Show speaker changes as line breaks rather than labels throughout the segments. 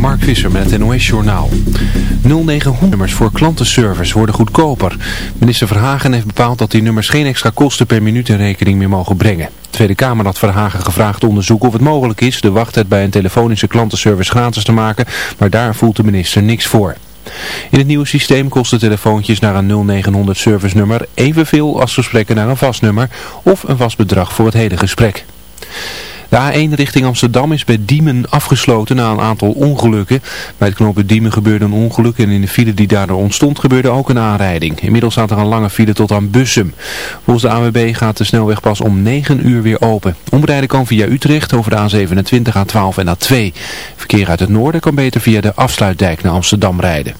Mark Visser met het NOS Journaal. 0900 nummers voor klantenservice worden goedkoper. Minister Verhagen heeft bepaald dat die nummers geen extra kosten per minuut in rekening meer mogen brengen. De Tweede Kamer had Verhagen gevraagd onderzoeken of het mogelijk is de wachttijd bij een telefonische klantenservice gratis te maken, maar daar voelt de minister niks voor. In het nieuwe systeem kosten telefoontjes naar een 0900 service nummer evenveel als gesprekken naar een vast nummer of een vast bedrag voor het hele gesprek. De A1 richting Amsterdam is bij Diemen afgesloten na een aantal ongelukken. Bij het knooppunt Diemen gebeurde een ongeluk en in de file die daardoor ontstond gebeurde ook een aanrijding. Inmiddels staat er een lange file tot aan Bussum. Volgens de AWB gaat de snelweg pas om 9 uur weer open. Omrijden kan via Utrecht over de A27, A12 en A2. Verkeer uit het noorden kan beter via de afsluitdijk naar Amsterdam rijden.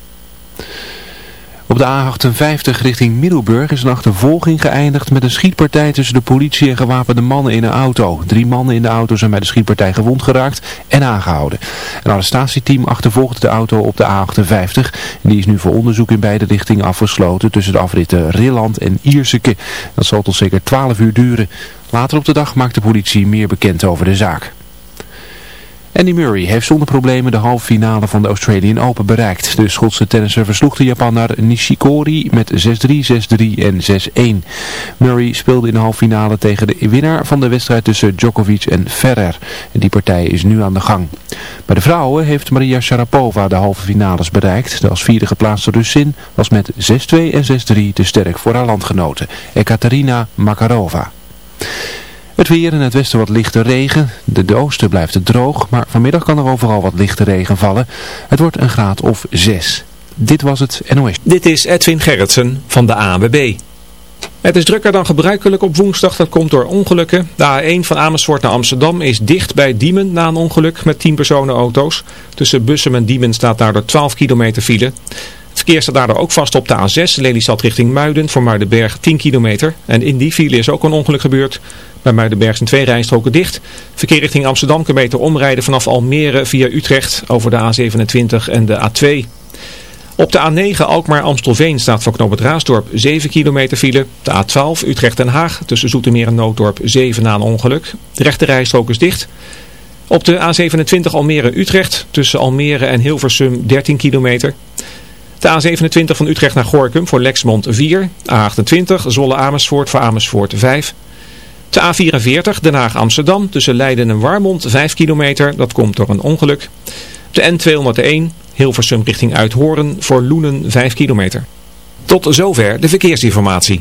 Op de A58 richting Middelburg is een achtervolging geëindigd met een schietpartij tussen de politie en gewapende mannen in een auto. Drie mannen in de auto zijn bij de schietpartij gewond geraakt en aangehouden. Een arrestatieteam achtervolgde de auto op de A58 en die is nu voor onderzoek in beide richtingen afgesloten tussen de afritten Rilland en Ierseke. Dat zal tot zeker 12 uur duren. Later op de dag maakt de politie meer bekend over de zaak. Andy Murray heeft zonder problemen de halve finale van de Australian Open bereikt. De Schotse tennisser versloeg de Japaner Nishikori met 6-3, 6-3 en 6-1. Murray speelde in de halve finale tegen de winnaar van de wedstrijd tussen Djokovic en Ferrer. Die partij is nu aan de gang. Bij de vrouwen heeft Maria Sharapova de halve finales bereikt. De als vierde geplaatste Russin was met 6-2 en 6-3 te sterk voor haar landgenoten. Ekaterina Makarova. Het weer in het westen wat lichte regen. De oosten blijft het droog, maar vanmiddag kan er overal wat lichte regen vallen. Het wordt een graad of 6. Dit was het NOS.
Dit is Edwin Gerritsen van de ANWB. Het is drukker dan gebruikelijk op woensdag, dat komt door ongelukken. De A1 van Amersfoort naar Amsterdam is dicht bij Diemen na een ongeluk met 10 personenauto's. Tussen Bussum en Diemen staat daardoor 12 kilometer file. Verkeer staat daardoor ook vast op de A6, Lelystad richting Muiden, voor Muidenberg 10 kilometer. En in die file is ook een ongeluk gebeurd. Bij Muidenberg zijn twee rijstroken dicht. Verkeer richting Amsterdam kan beter omrijden vanaf Almere via Utrecht over de A27 en de A2. Op de A9 Alkmaar-Amstelveen staat voor het Raasdorp 7 kilometer file. De A12 Utrecht-Den Haag tussen Zoetermeer en Nooddorp 7 na een ongeluk. De rechte rijstrook is dicht. Op de A27 Almere-Utrecht tussen Almere en Hilversum 13 kilometer. De A27 van Utrecht naar Gorkum voor Lexmond 4. A28 Zolle-Amersfoort voor Amersfoort 5. De A44 Den Haag-Amsterdam tussen Leiden en Warmond 5 kilometer. Dat komt door een ongeluk. De N201 Hilversum richting Uithoren voor Loenen 5 kilometer. Tot zover de verkeersinformatie.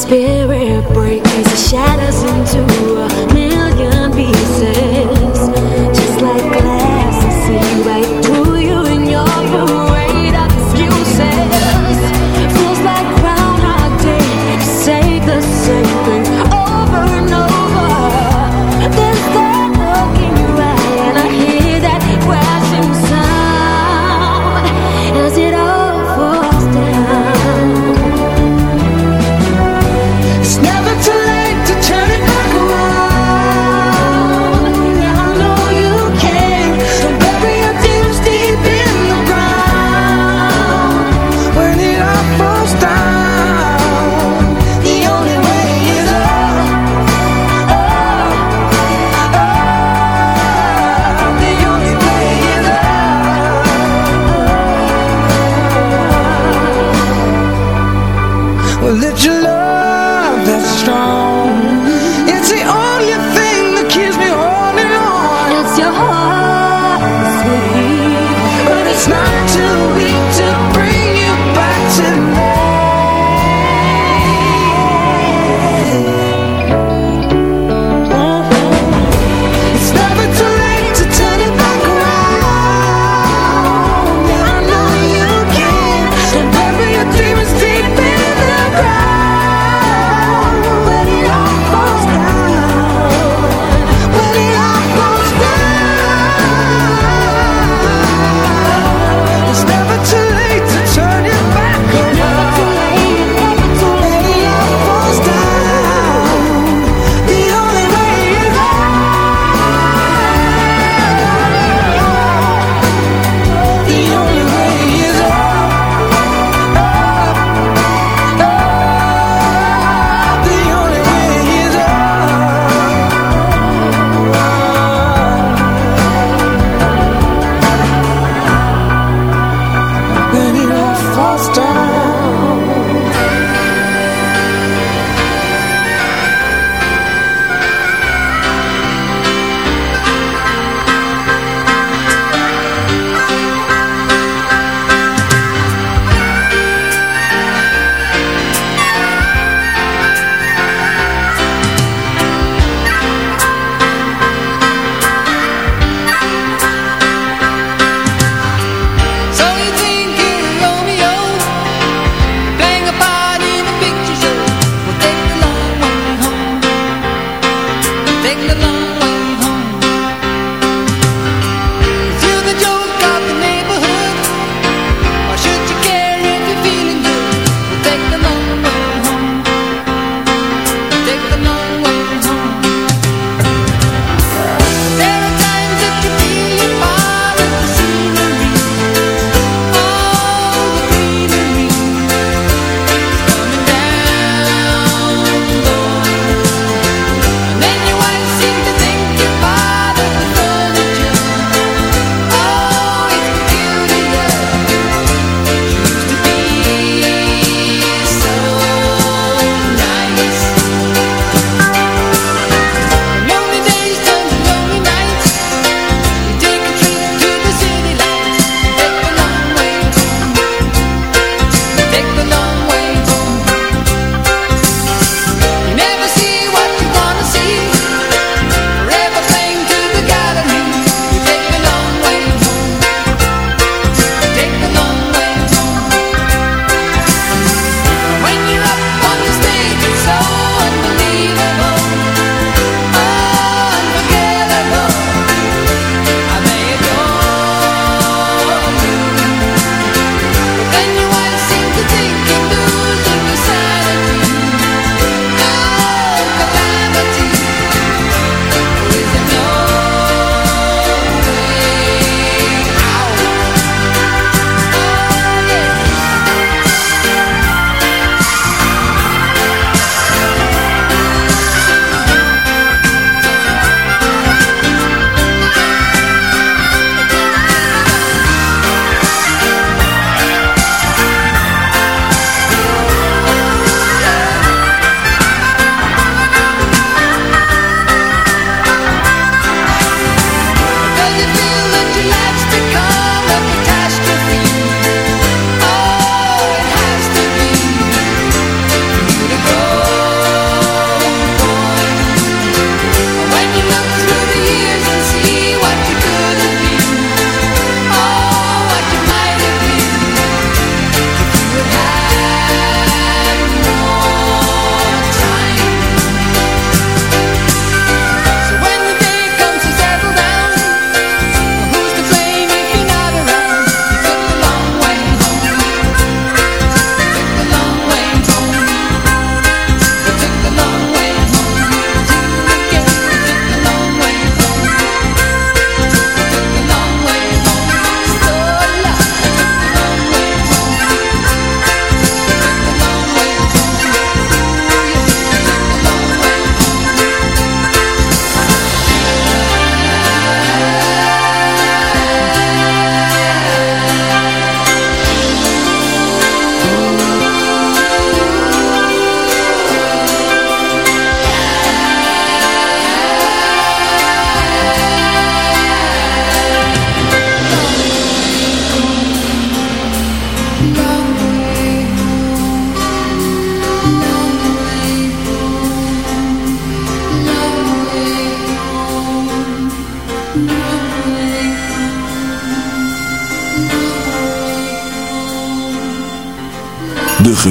spirit.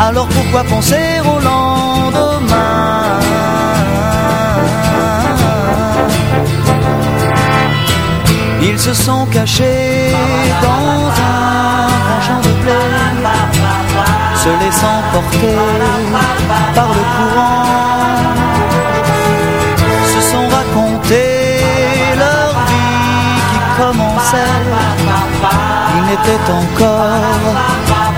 Alors pourquoi penser au lendemain Ils se sont cachés dans un champ de blé se laissant porter par le courant, se sont racontés leur vie qui commençait. Ils n'étaient encore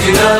Krishna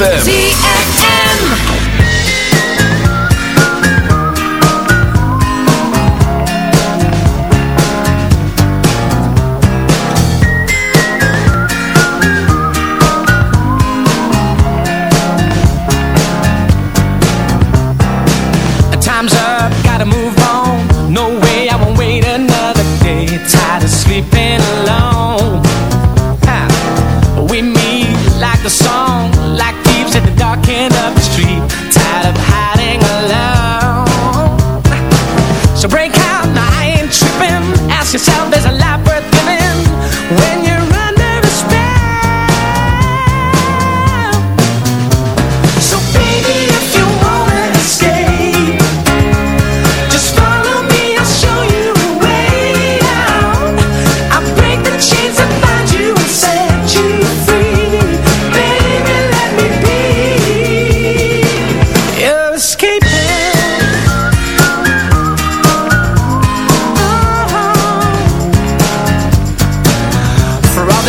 ZFM.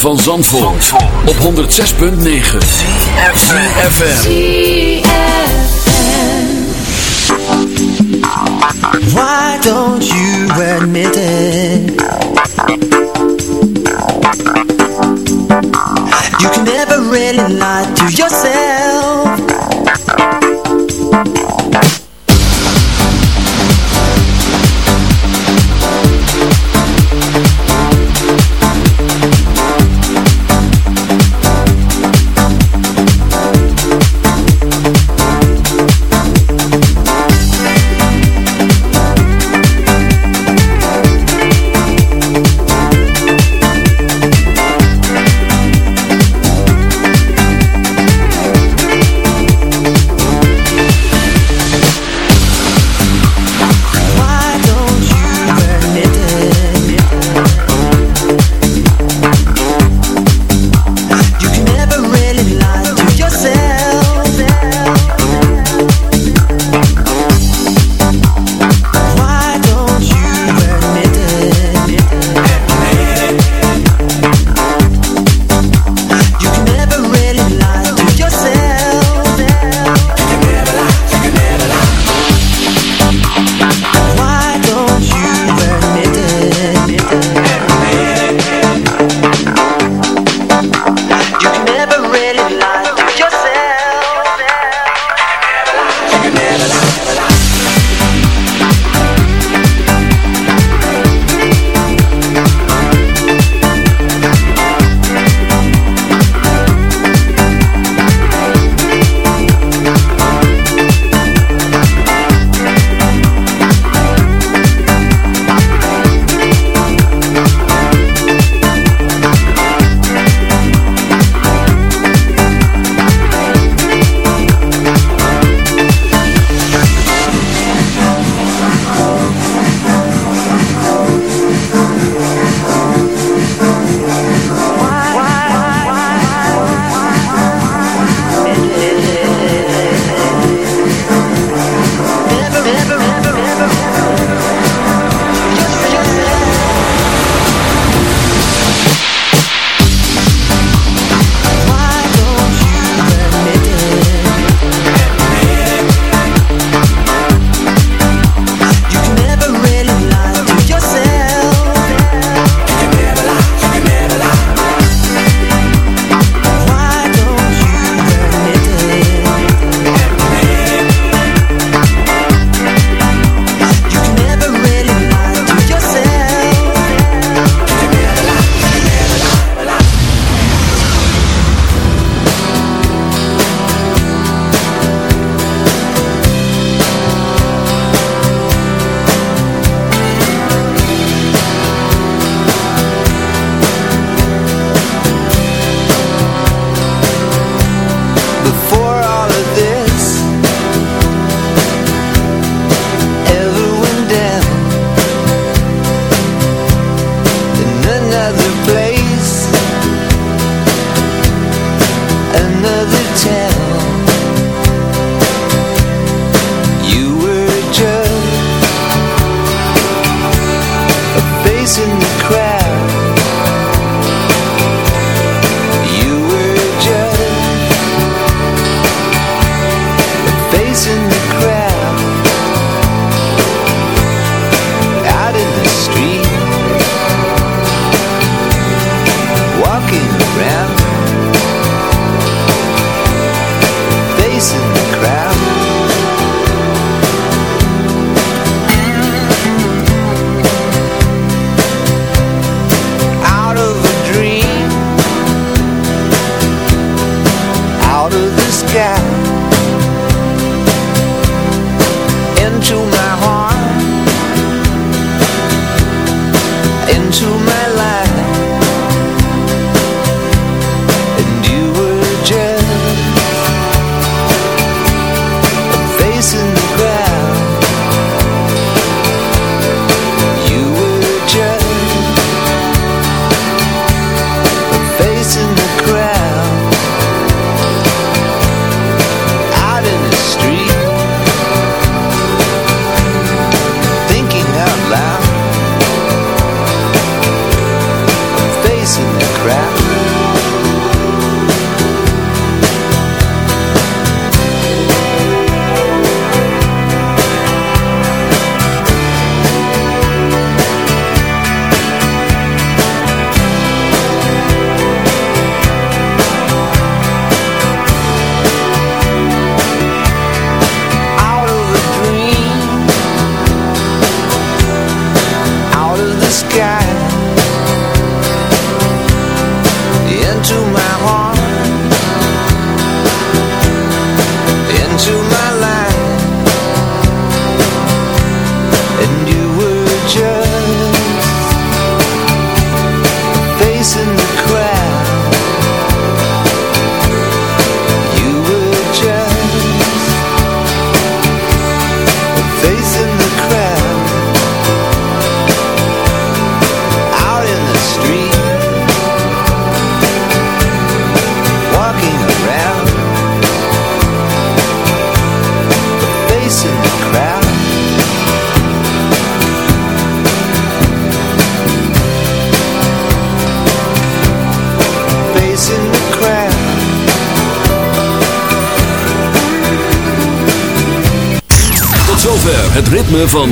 van Zandvoort, Zandvoort. op 106.9 CFFM
Why don't you admit it? You can never really lie to yourself.